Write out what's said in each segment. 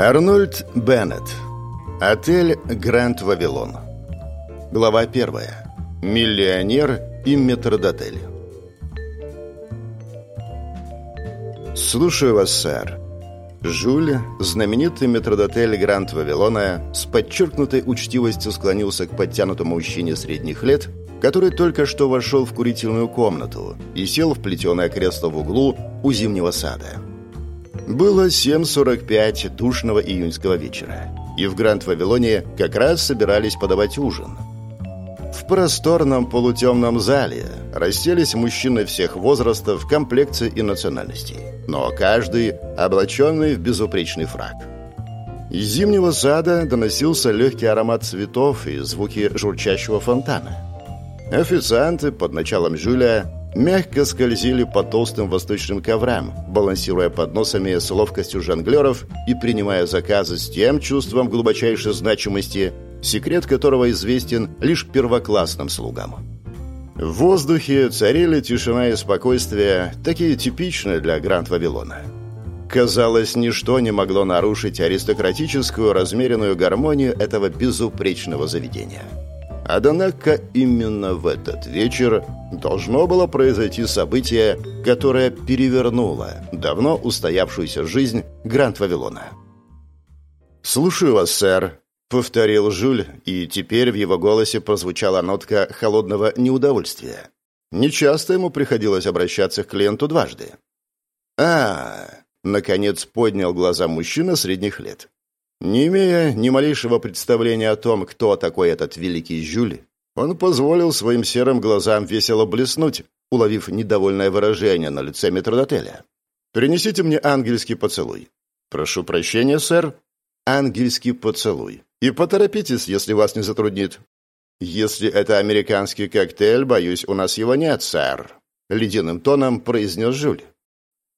Арнольд Беннет. Отель Гранд Вавилон. Глава первая. Миллионер и метрдотель. Слушаю вас, сэр. Жюль, знаменитый метрдотель Гранд Вавилона, с подчеркнутой учтивостью склонился к подтянутому мужчине средних лет, который только что вошел в курительную комнату и сел в плетеное кресло в углу у зимнего сада. Было 7.45 душного июньского вечера, и в Гранд-Вавилоне как раз собирались подавать ужин. В просторном полутемном зале расселись мужчины всех возрастов, комплекций и национальностей, но каждый облаченный в безупречный фраг. Из зимнего сада доносился легкий аромат цветов и звуки журчащего фонтана. Официанты под началом Жюля мягко скользили по толстым восточным коврам, балансируя подносами с ловкостью жонглеров и принимая заказы с тем чувством глубочайшей значимости, секрет которого известен лишь первоклассным слугам. В воздухе царили тишина и спокойствие, такие типичные для Гранд-Вавилона. Казалось, ничто не могло нарушить аристократическую размеренную гармонию этого безупречного заведения. Однако именно в этот вечер должно было произойти событие, которое перевернуло давно устоявшуюся жизнь Гранд-Вавилона. «Слушаю вас, сэр», — повторил Жюль, и теперь в его голосе прозвучала нотка холодного неудовольствия. Нечасто ему приходилось обращаться к клиенту дважды. а наконец поднял глаза мужчина средних лет. Не имея ни малейшего представления о том, кто такой этот великий Жюль, он позволил своим серым глазам весело блеснуть, уловив недовольное выражение на лице метродотеля. «Принесите мне ангельский поцелуй». «Прошу прощения, сэр». «Ангельский поцелуй. И поторопитесь, если вас не затруднит». «Если это американский коктейль, боюсь, у нас его нет, сэр», — ледяным тоном произнес Жюль.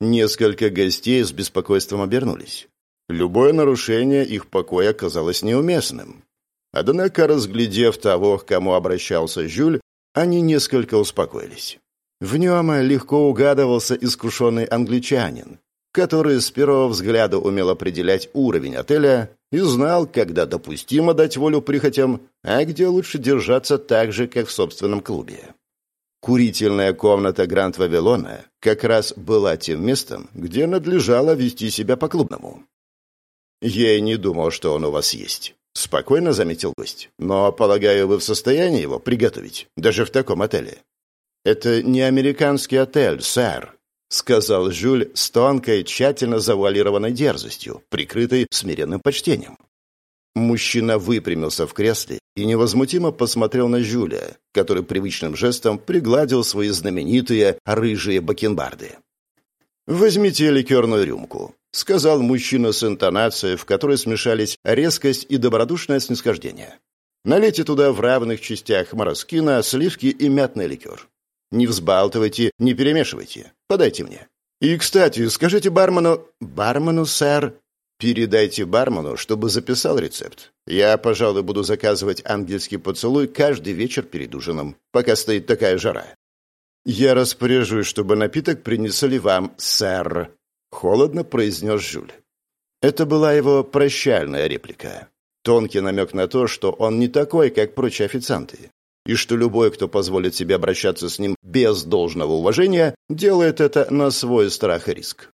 Несколько гостей с беспокойством обернулись. Любое нарушение их покоя казалось неуместным. Однако, разглядев того, к кому обращался Жюль, они несколько успокоились. В нем легко угадывался искушенный англичанин, который с первого взгляда умел определять уровень отеля и знал, когда допустимо дать волю прихотям, а где лучше держаться так же, как в собственном клубе. Курительная комната Гранд Вавилона как раз была тем местом, где надлежало вести себя по-клубному. «Я и не думал, что он у вас есть», — спокойно заметил гость. «Но, полагаю, вы в состоянии его приготовить, даже в таком отеле». «Это не американский отель, сэр», — сказал Жюль с тонкой, тщательно завуалированной дерзостью, прикрытой смиренным почтением. Мужчина выпрямился в кресле и невозмутимо посмотрел на Жюля, который привычным жестом пригладил свои знаменитые рыжие бакенбарды. «Возьмите ликерную рюмку», — сказал мужчина с интонацией, в которой смешались резкость и добродушное снисхождение. «Налейте туда в равных частях мороскина, сливки и мятный ликер. Не взбалтывайте, не перемешивайте. Подайте мне. И, кстати, скажите бармену...» «Бармену, сэр...» «Передайте бармену, чтобы записал рецепт. Я, пожалуй, буду заказывать ангельский поцелуй каждый вечер перед ужином, пока стоит такая жара». «Я распоряжусь, чтобы напиток принесли вам, сэр», — холодно произнес Жюль. Это была его прощальная реплика. Тонкий намек на то, что он не такой, как прочие официанты, и что любой, кто позволит себе обращаться с ним без должного уважения, делает это на свой страх и риск.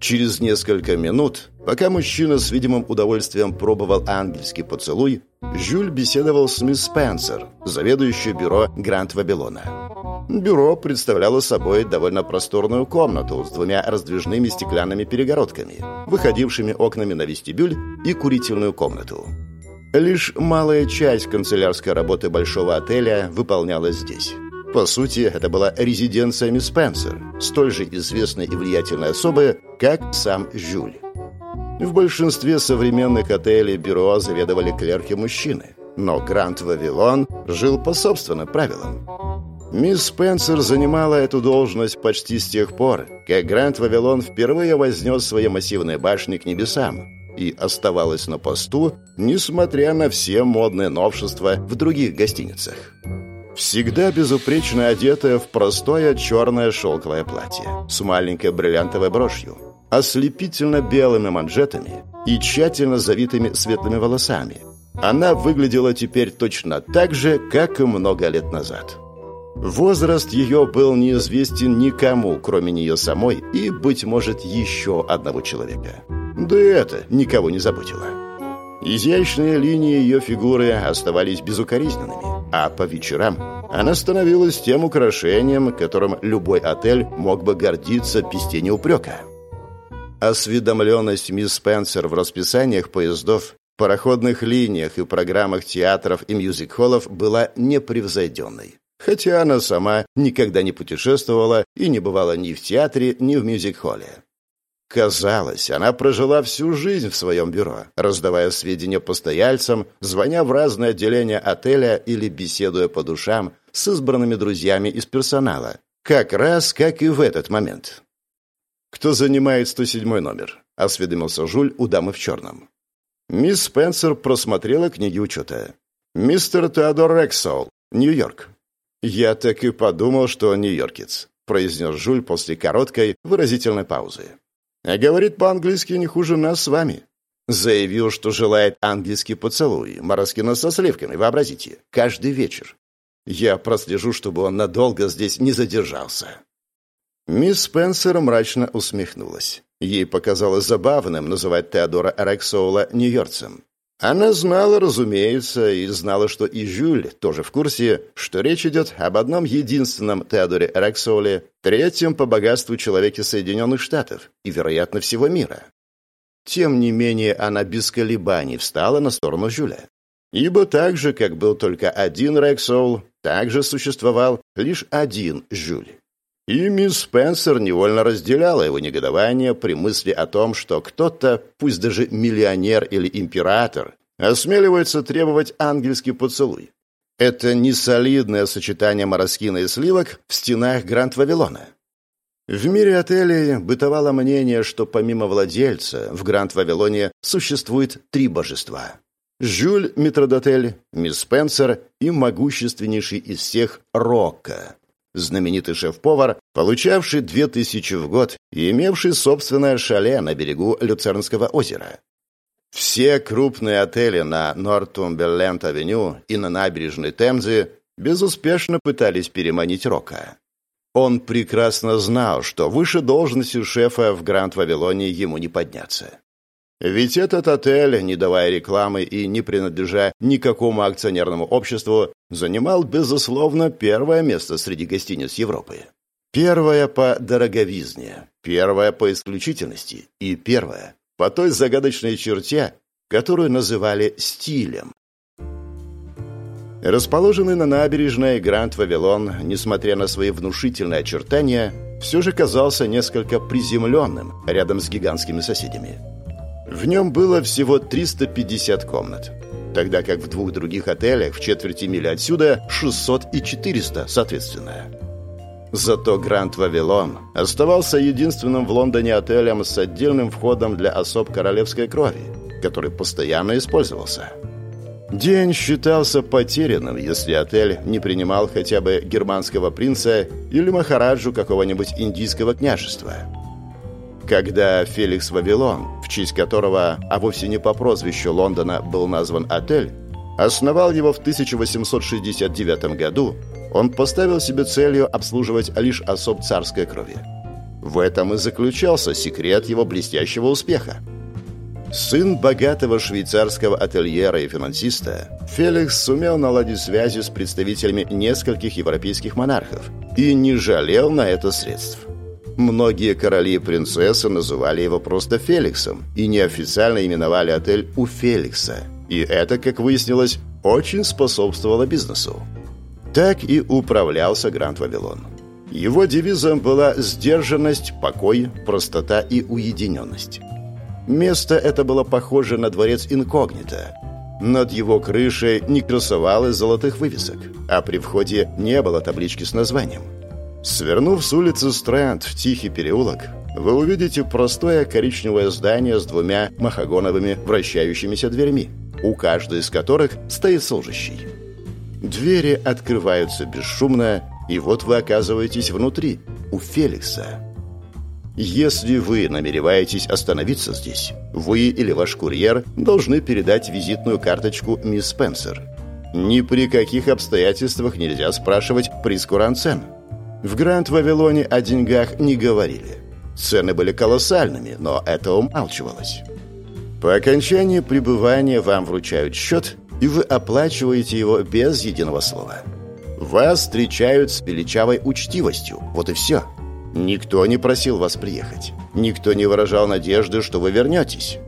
Через несколько минут, пока мужчина с видимым удовольствием пробовал ангельский поцелуй, Жюль беседовал с мисс Спенсер, заведующей бюро Гранд Вавилона. Бюро представляло собой довольно просторную комнату с двумя раздвижными стеклянными перегородками, выходившими окнами на вестибюль и курительную комнату. Лишь малая часть канцелярской работы большого отеля выполнялась здесь. По сути, это была резиденция мисс Спенсер, столь же известной и влиятельной особы, как сам Жюль. В большинстве современных отелей бюро заведовали клерки-мужчины, но Гранд Вавилон жил по собственным правилам. Мисс Спенсер занимала эту должность почти с тех пор, как Гранд Вавилон впервые вознес свои массивные башни к небесам и оставалась на посту, несмотря на все модные новшества в других гостиницах. Всегда безупречно одетая в простое черное шелковое платье с маленькой бриллиантовой брошью. ослепительно белыми манжетами и тщательно завитыми светлыми волосами. Она выглядела теперь точно так же, как и много лет назад. Возраст ее был неизвестен никому, кроме нее самой и, быть может, еще одного человека. Да это никого не заботило. Изящные линии ее фигуры оставались безукоризненными, а по вечерам она становилась тем украшением, которым любой отель мог бы гордиться без тени упрека. Осведомленность мисс Спенсер в расписаниях поездов, пароходных линиях и программах театров и мюзик-холлов была непревзойденной. Хотя она сама никогда не путешествовала и не бывала ни в театре, ни в мюзик-холле. Казалось, она прожила всю жизнь в своем бюро, раздавая сведения постояльцам, звоня в разные отделения отеля или беседуя по душам с избранными друзьями из персонала, как раз как и в этот момент. «Кто занимает 107 номер?» — осведомился Жуль у дамы в черном. Мисс Спенсер просмотрела книги учета. «Мистер Теодор Рексол, Нью-Йорк». «Я так и подумал, что он нью-йоркец», — произнес Жуль после короткой, выразительной паузы. «А говорит по-английски не хуже нас с вами». Заявил, что желает английский поцелуй, мороскина со сливками, вообразите, каждый вечер. Я прослежу, чтобы он надолго здесь не задержался. Мисс Спенсер мрачно усмехнулась. Ей показалось забавным называть Теодора Рексоула нью-йоркцем. Она знала, разумеется, и знала, что и Жюль тоже в курсе, что речь идет об одном единственном Теодоре Рексоуле, третьем по богатству человеке Соединенных Штатов и, вероятно, всего мира. Тем не менее, она без колебаний встала на сторону Жюля. Ибо так же, как был только один Рексоул, так же существовал лишь один Жюль. И мисс Спенсер невольно разделяла его негодование при мысли о том, что кто-то, пусть даже миллионер или император, осмеливается требовать ангельский поцелуй. Это несолидное сочетание мороскина и сливок в стенах Гранд-Вавилона. В мире отелей бытовало мнение, что помимо владельца в Гранд-Вавилоне существует три божества. Жюль Митродотель, мисс Спенсер и могущественнейший из всех Рокко, знаменитый шеф-повар, получавший две тысячи в год и имевший собственное шале на берегу Люцернского озера. Все крупные отели на Нортумберленд-авеню и на набережной Темзы безуспешно пытались переманить Рока. Он прекрасно знал, что выше должности шефа в Гранд-Вавилоне ему не подняться. Ведь этот отель, не давая рекламы и не принадлежа никакому акционерному обществу, занимал, безусловно, первое место среди гостиниц Европы. Первое по дороговизне, первое по исключительности и первое по той загадочной черте, которую называли стилем. Расположенный на набережной Гранд Вавилон, несмотря на свои внушительные очертания, все же казался несколько приземленным рядом с гигантскими соседями. В нем было всего 350 комнат, тогда как в двух других отелях в четверти мили отсюда 600 и 400, соответственно. Зато Гранд Вавилон оставался единственным в Лондоне отелем с отдельным входом для особ королевской крови, который постоянно использовался. День считался потерянным, если отель не принимал хотя бы германского принца или махараджу какого-нибудь индийского княжества – когда Феликс Вавилон, в честь которого, а вовсе не по прозвищу Лондона, был назван отель, основал его в 1869 году, он поставил себе целью обслуживать лишь особ царской крови. В этом и заключался секрет его блестящего успеха. Сын богатого швейцарского ательера и финансиста, Феликс сумел наладить связи с представителями нескольких европейских монархов и не жалел на это средств. Многие короли и принцессы называли его просто Феликсом и неофициально именовали отель у Феликса. И это, как выяснилось, очень способствовало бизнесу. Так и управлялся Гранд Вавилон. Его девизом была сдержанность, покой, простота и уединенность. Место это было похоже на дворец инкогнито. Над его крышей не красовалось золотых вывесок, а при входе не было таблички с названием. Свернув с улицы Стрэнд в тихий переулок, вы увидите простое коричневое здание с двумя махагоновыми вращающимися дверьми, у каждой из которых стоит служащий. Двери открываются бесшумно, и вот вы оказываетесь внутри, у Феликса. Если вы намереваетесь остановиться здесь, вы или ваш курьер должны передать визитную карточку мисс Спенсер. Ни при каких обстоятельствах нельзя спрашивать прискуран цен. В Гранд-Вавилоне о деньгах не говорили. Цены были колоссальными, но это умалчивалось. По окончании пребывания вам вручают счет, и вы оплачиваете его без единого слова. Вас встречают с величавой учтивостью. Вот и все. Никто не просил вас приехать. Никто не выражал надежды, что вы вернетесь.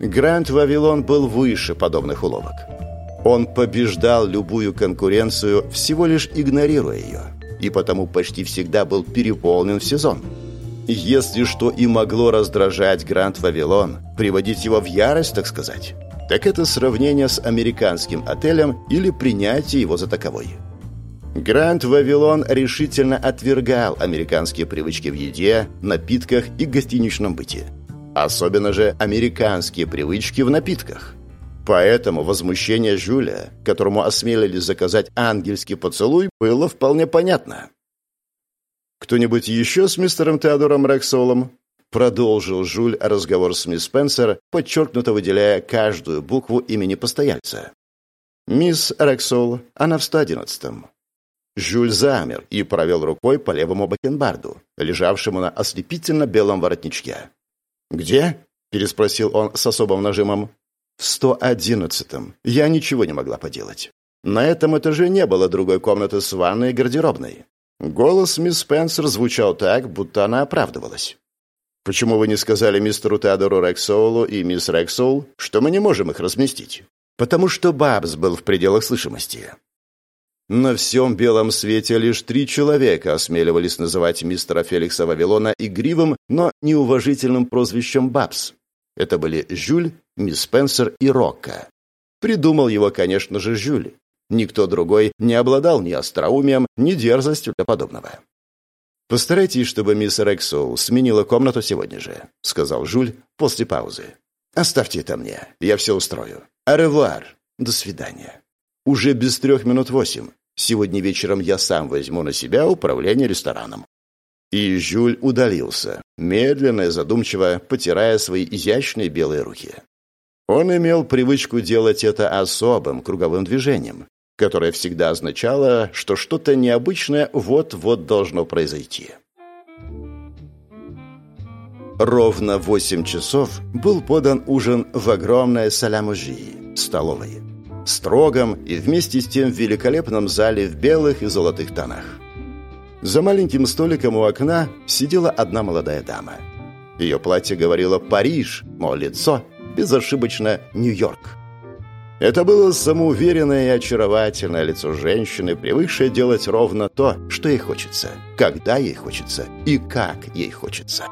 Гранд Вавилон был выше подобных уловок. Он побеждал любую конкуренцию, всего лишь игнорируя ее, и потому почти всегда был переполнен в сезон. Если что и могло раздражать Гранд Вавилон, приводить его в ярость, так сказать, так это сравнение с американским отелем или принятие его за таковой. Гранд Вавилон решительно отвергал американские привычки в еде, напитках и гостиничном быте. Особенно же американские привычки в напитках. Поэтому возмущение Жюля, которому осмелились заказать ангельский поцелуй, было вполне понятно. «Кто-нибудь еще с мистером Теодором Рексолом?» Продолжил Жюль разговор с мисс Спенсер, подчеркнуто выделяя каждую букву имени постояльца. «Мисс Рексол, она в 111-м». Жюль замер и провел рукой по левому бакенбарду, лежавшему на ослепительно белом воротничке. «Где?» – переспросил он с особым нажимом. «В 111-м. Я ничего не могла поделать. На этом этаже не было другой комнаты с ванной и гардеробной. Голос мисс Спенсер звучал так, будто она оправдывалась. «Почему вы не сказали мистеру Теодору Рексоулу и мисс Рексоул, что мы не можем их разместить?» «Потому что Бабс был в пределах слышимости». На всем белом свете лишь три человека осмеливались называть мистера Феликса Вавилона игривым, но неуважительным прозвищем Бабс. Это были Жюль, мисс Спенсер и Рокко. Придумал его, конечно же, Жюль. Никто другой не обладал ни остроумием, ни дерзостью для подобного. «Постарайтесь, чтобы мисс Рексоу сменила комнату сегодня же», — сказал Жуль после паузы. «Оставьте это мне, я все устрою. Аревуар. До свидания. Уже без трех минут восемь. Сегодня вечером я сам возьму на себя управление рестораном». И Жюль удалился, медленно и задумчиво потирая свои изящные белые руки. Он имел привычку делать это особым круговым движением, которое всегда означало, что что-то необычное вот-вот должно произойти. Ровно в 8 часов был подан ужин в огромной салямужии, столовой, строгом и вместе с тем великолепном зале в белых и золотых тонах. За маленьким столиком у окна сидела одна молодая дама. Ее платье говорило «Париж», но лицо безошибочно «Нью-Йорк». Это было самоуверенное и очаровательное лицо женщины, привыкшее делать ровно то, что ей хочется, когда ей хочется и как ей хочется.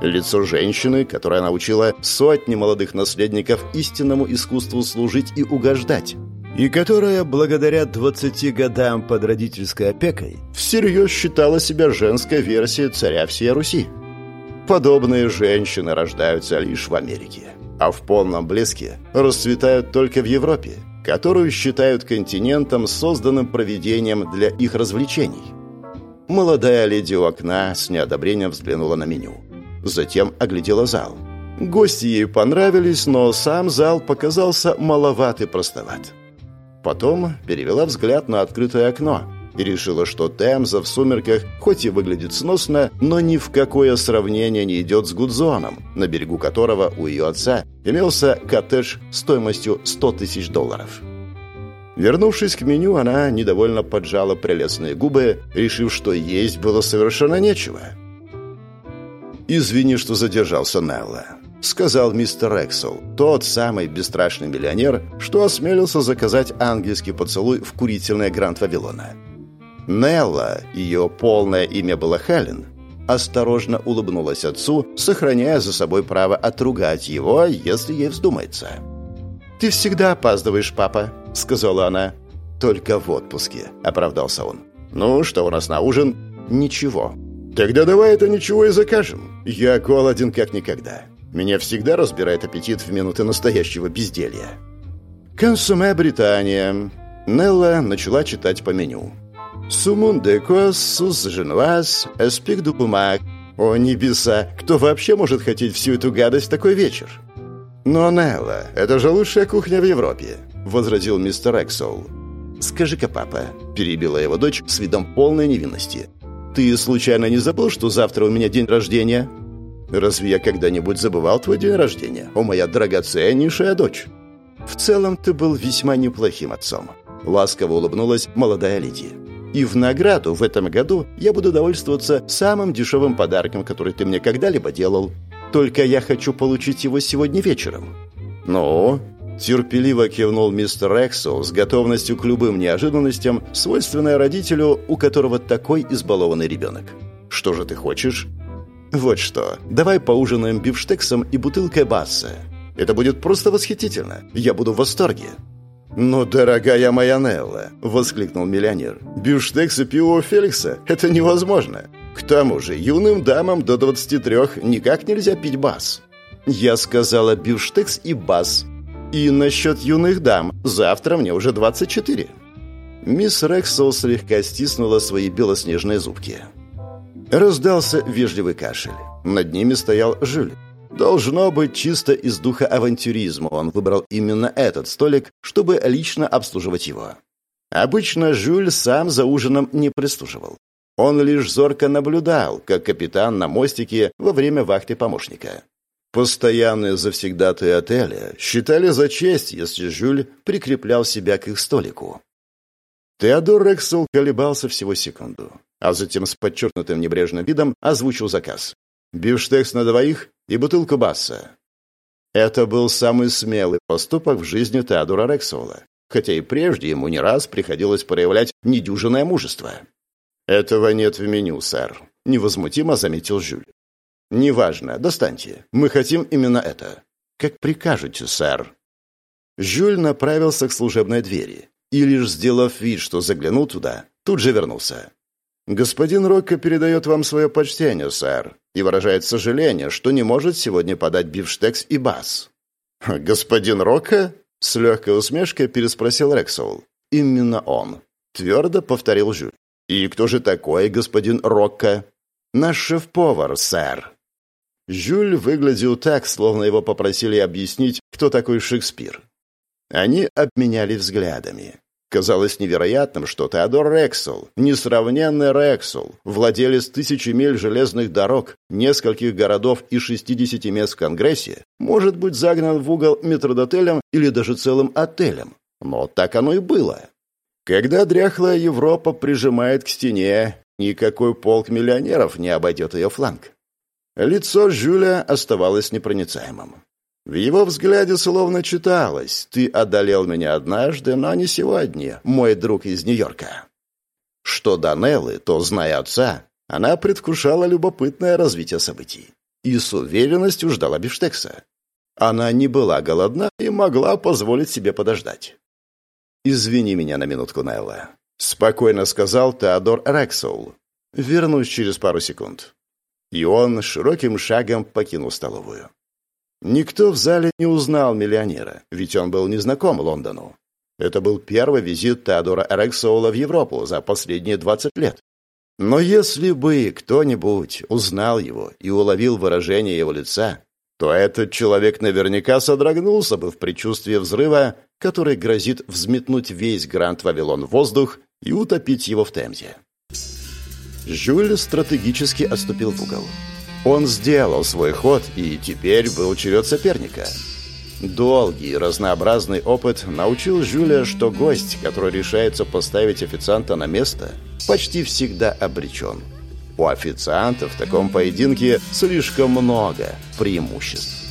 Лицо женщины, которая научила сотни молодых наследников истинному искусству служить и угождать, и которая, благодаря 20 годам под родительской опекой, всерьез считала себя женской версией царя всей Руси. Подобные женщины рождаются лишь в Америке а в полном блеске расцветают только в Европе, которую считают континентом, созданным проведением для их развлечений. Молодая леди у окна с неодобрением взглянула на меню. Затем оглядела зал. Гости ей понравились, но сам зал показался маловат и простоват. Потом перевела взгляд на открытое окно – и решила, что Темза в сумерках хоть и выглядит сносно, но ни в какое сравнение не идет с Гудзоном, на берегу которого у ее отца имелся коттедж стоимостью 100 тысяч долларов. Вернувшись к меню, она недовольно поджала прелестные губы, решив, что есть было совершенно нечего. «Извини, что задержался, Нелла», — сказал мистер Эксел, тот самый бесстрашный миллионер, что осмелился заказать ангельский поцелуй в курительное Гранд Вавилона. Нелла, ее полное имя было Хелен, осторожно улыбнулась отцу, сохраняя за собой право отругать его, если ей вздумается. «Ты всегда опаздываешь, папа», — сказала она. «Только в отпуске», — оправдался он. «Ну, что у нас на ужин?» «Ничего». «Тогда давай это ничего и закажем. Я голоден как никогда. Меня всегда разбирает аппетит в минуты настоящего безделья». «Консуме Британия». Нелла начала читать по меню. Сумун де кос, сус женуаз, эспик ду бумаг. О небеса, кто вообще может хотеть всю эту гадость такой вечер? Но, Нелла, это же лучшая кухня в Европе, возразил мистер Эксол. Скажи-ка, папа, перебила его дочь с видом полной невинности. Ты случайно не забыл, что завтра у меня день рождения? Разве я когда-нибудь забывал твой день рождения, о моя драгоценнейшая дочь? В целом ты был весьма неплохим отцом. Ласково улыбнулась молодая леди. И в награду в этом году я буду довольствоваться самым дешевым подарком, который ты мне когда-либо делал. Только я хочу получить его сегодня вечером». «Ну?» Терпеливо кивнул мистер Эксел с готовностью к любым неожиданностям, свойственной родителю, у которого такой избалованный ребенок. «Что же ты хочешь?» «Вот что, давай поужинаем бифштексом и бутылкой басса. Это будет просто восхитительно. Я буду в восторге». «Ну, дорогая моя Нелла!» — воскликнул миллионер. «Бюштекс и пиво Феликса — это невозможно. К тому же юным дамам до 23 никак нельзя пить бас». «Я сказала бюштекс и бас. И насчет юных дам. Завтра мне уже 24». Мисс Рексел слегка стиснула свои белоснежные зубки. Раздался вежливый кашель. Над ними стоял Жюль. Должно быть, чисто из духа авантюризма он выбрал именно этот столик, чтобы лично обслуживать его. Обычно Жюль сам за ужином не прислуживал. Он лишь зорко наблюдал, как капитан на мостике во время вахты помощника. Постоянные завсегдатые отеля считали за честь, если Жюль прикреплял себя к их столику. Теодор Рексел колебался всего секунду, а затем с подчеркнутым небрежным видом озвучил заказ. «Бифштекс на двоих и бутылку Басса. Это был самый смелый поступок в жизни Теодора Рексола, хотя и прежде ему не раз приходилось проявлять недюжинное мужество. «Этого нет в меню, сэр», — невозмутимо заметил Жюль. «Неважно, достаньте. Мы хотим именно это». «Как прикажете, сэр». Жюль направился к служебной двери и, лишь сделав вид, что заглянул туда, тут же вернулся. «Господин Рокко передает вам свое почтение, сэр и выражает сожаление, что не может сегодня подать бифштекс и бас. «Господин Рокко?» — с легкой усмешкой переспросил Рексол. «Именно он», — твердо повторил Жюль. «И кто же такой господин Рокко?» «Наш шеф-повар, сэр». Жюль выглядел так, словно его попросили объяснить, кто такой Шекспир. Они обменяли взглядами. Казалось невероятным, что Теодор Рексел, несравненный Рексел, владелец тысячи миль железных дорог, нескольких городов и 60 мест в Конгрессе, может быть загнан в угол метродотелем или даже целым отелем. Но так оно и было. Когда дряхлая Европа прижимает к стене, никакой полк миллионеров не обойдет ее фланг. Лицо Жюля оставалось непроницаемым. В его взгляде словно читалось «Ты одолел меня однажды, но не сегодня, мой друг из Нью-Йорка». Что до Неллы, то, зная отца, она предвкушала любопытное развитие событий и с уверенностью ждала бифштекса. Она не была голодна и могла позволить себе подождать. «Извини меня на минутку, Нелла», — спокойно сказал Теодор Рексоул. «Вернусь через пару секунд». И он широким шагом покинул столовую. Никто в зале не узнал миллионера, ведь он был незнаком Лондону. Это был первый визит Теодора Эрексоула в Европу за последние 20 лет. Но если бы кто-нибудь узнал его и уловил выражение его лица, то этот человек наверняка содрогнулся бы в предчувствии взрыва, который грозит взметнуть весь Гранд Вавилон в воздух и утопить его в Темзе. Жюль стратегически отступил в угол. Он сделал свой ход, и теперь был черед соперника. Долгий разнообразный опыт научил Жюля, что гость, который решается поставить официанта на место, почти всегда обречен. У официанта в таком поединке слишком много преимуществ.